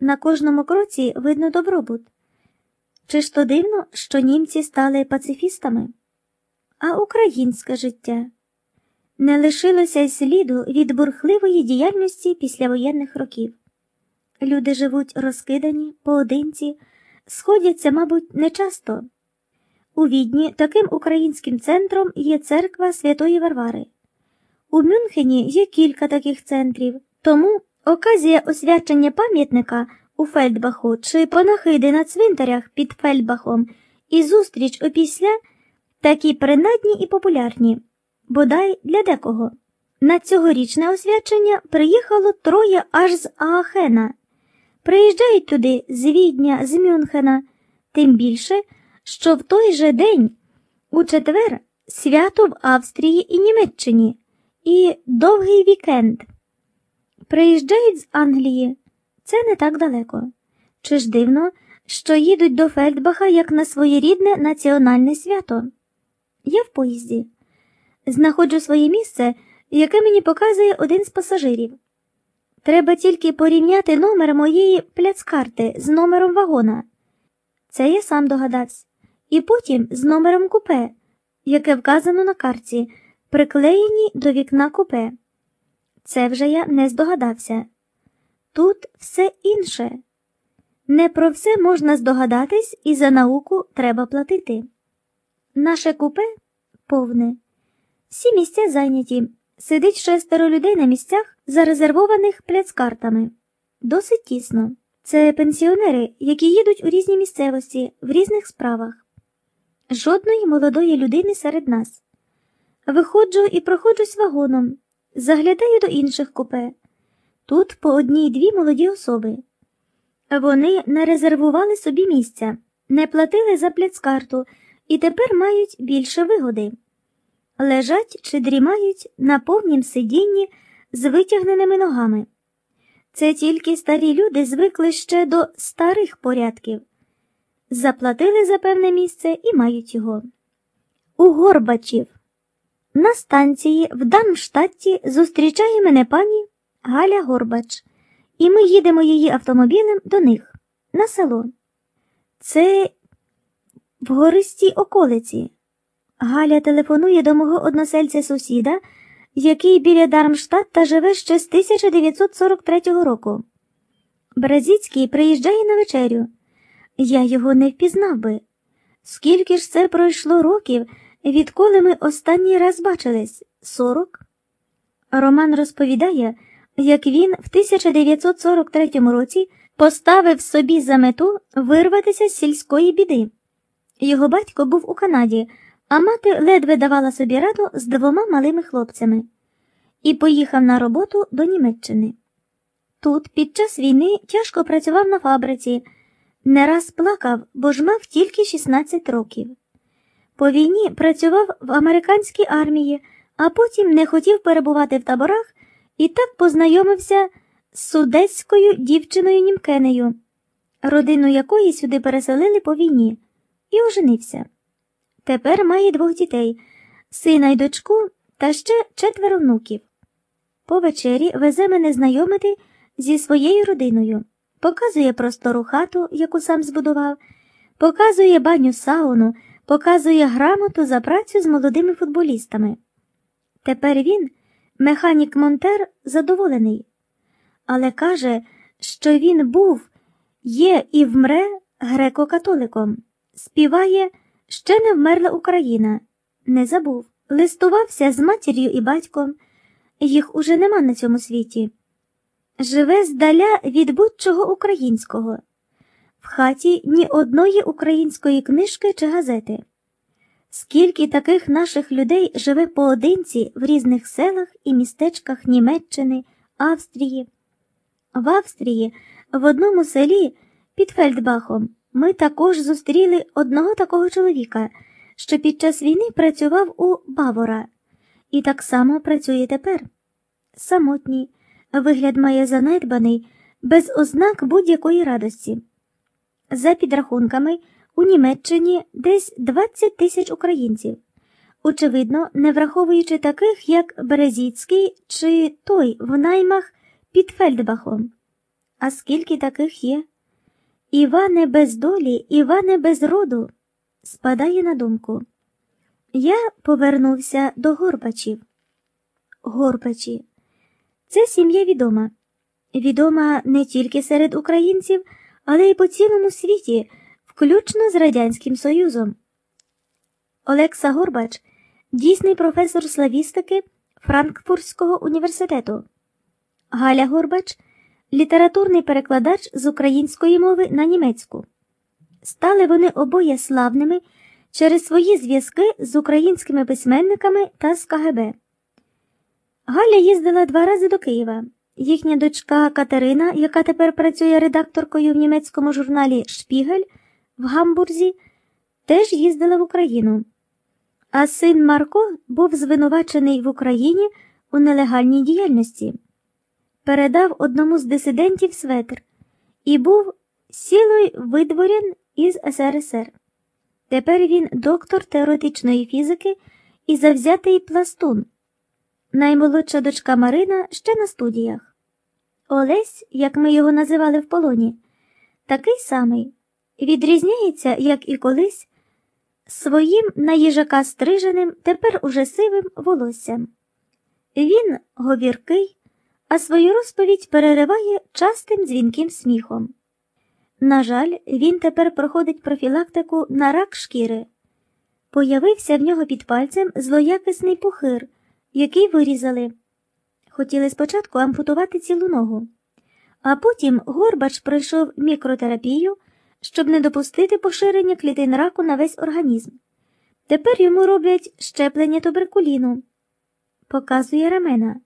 На кожному кроці видно добробут. Чи ж то дивно, що німці стали пацифістами? А українське життя не лишилося й сліду від бурхливої діяльності післявоєнних років. Люди живуть розкидані, поодинці, сходяться, мабуть, нечасто. У відні таким українським центром є церква Святої Варвари. У Мюнхені є кілька таких центрів, тому оказія освячення пам'ятника у Фельдбаху чи панахиди на цвинтарях під Фельдбахом і зустріч опісля такі принадні і популярні, бодай для декого. На цьогорічне освячення приїхало троє аж з Аахена. Приїжджають туди з Відня, з Мюнхена, тим більше, що в той же день, у четвер, свято в Австрії і Німеччині, і довгий вікенд. Приїжджають з Англії, це не так далеко. Чи ж дивно, що їдуть до Фельдбаха як на своєрідне національне свято? Я в поїзді. Знаходжу своє місце, яке мені показує один з пасажирів. Треба тільки порівняти номер моєї пляцкарти з номером вагона. Це я сам догадався. І потім з номером купе, яке вказано на карті, приклеєні до вікна купе. Це вже я не здогадався. Тут все інше. Не про все можна здогадатись, і за науку треба платити. Наше купе повне. Всі місця зайняті. Сидить шестеро людей на місцях, зарезервованих пляцкартами. Досить тісно. Це пенсіонери, які їдуть у різні місцевості, в різних справах. Жодної молодої людини серед нас. Виходжу і проходжусь вагоном, заглядаю до інших купе. Тут по одній дві молоді особи. Вони не резервували собі місця, не платили за пляцкарту і тепер мають більше вигоди. Лежать чи дрімають на повнім сидінні з витягненими ногами. Це тільки старі люди звикли ще до старих порядків. Заплатили за певне місце і мають його. У Горбачів. На станції в Дармштадті зустрічає мене пані Галя Горбач, і ми їдемо її автомобілем до них на село. Це в гористій околиці. Галя телефонує до мого односельця сусіда, який біля Дармштадта живе ще з 1943 року. Бразіцький приїжджає на вечерю. Я його не впізнав би. Скільки ж це пройшло років, відколи ми останній раз бачились? Сорок? Роман розповідає, як він в 1943 році поставив собі за мету вирватися з сільської біди. Його батько був у Канаді, а мати ледве давала собі раду з двома малими хлопцями і поїхав на роботу до Німеччини. Тут під час війни тяжко працював на фабриці, не раз плакав, бо ж мав тільки 16 років. По війні працював в американській армії, а потім не хотів перебувати в таборах і так познайомився з судецькою дівчиною Німкенею, родину якої сюди переселили по війні, і оженився. Тепер має двох дітей сина й дочку та ще четверо внуків. По вечері везе мене знайомити зі своєю родиною, показує простору хату, яку сам збудував, показує баню сауну, показує грамоту за працю з молодими футболістами. Тепер він, механік Монтер, задоволений, але каже, що він був, є і вмре греко-католиком, співає Ще не вмерла Україна, не забув, листувався з матір'ю і батьком, їх уже нема на цьому світі. Живе здаля від будь-чого українського, в хаті ні одної української книжки чи газети. Скільки таких наших людей живе поодинці в різних селах і містечках Німеччини, Австрії. В Австрії, в одному селі під Фельдбахом, ми також зустріли одного такого чоловіка, що під час війни працював у Бавора, і так само працює тепер. Самотній, вигляд має занедбаний, без ознак будь-якої радості. За підрахунками, у Німеччині десь 20 тисяч українців, очевидно, не враховуючи таких, як Березіцький чи той в наймах під Фельдбахом. А скільки таких є? Іване без долі, Іване без роду, спадає на думку. Я повернувся до Горбачів. Горбачі. Це сім'я відома. Відома не тільки серед українців, але й по цілому світі, включно з Радянським Союзом. Олекса Горбач дійсний професор славістики Франкфуртського університету. Галя Горбач літературний перекладач з української мови на німецьку. Стали вони обоє славними через свої зв'язки з українськими письменниками та з КГБ. Галя їздила два рази до Києва. Їхня дочка Катерина, яка тепер працює редакторкою в німецькому журналі Шпігель в Гамбурзі, теж їздила в Україну. А син Марко був звинувачений в Україні у нелегальній діяльності. Передав одному з дисидентів светр і був сілою видворен із СРСР. Тепер він доктор теоретичної фізики і завзятий пластун. Наймолодша дочка Марина ще на студіях. Олесь, як ми його називали в полоні, такий самий, відрізняється, як і колись, своїм на їжака стриженим, тепер уже сивим волоссям. Він говіркий, а свою розповідь перериває частим дзвінким сміхом. На жаль, він тепер проходить профілактику на рак шкіри. Появився в нього під пальцем злоякісний пухир, який вирізали. Хотіли спочатку ампутувати цілу ногу, а потім Горбач пройшов мікротерапію, щоб не допустити поширення клітин раку на весь організм. Тепер йому роблять щеплення туберкуліну. Показує рамена.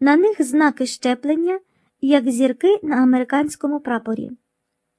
На них знаки щеплення, як зірки на американському прапорі.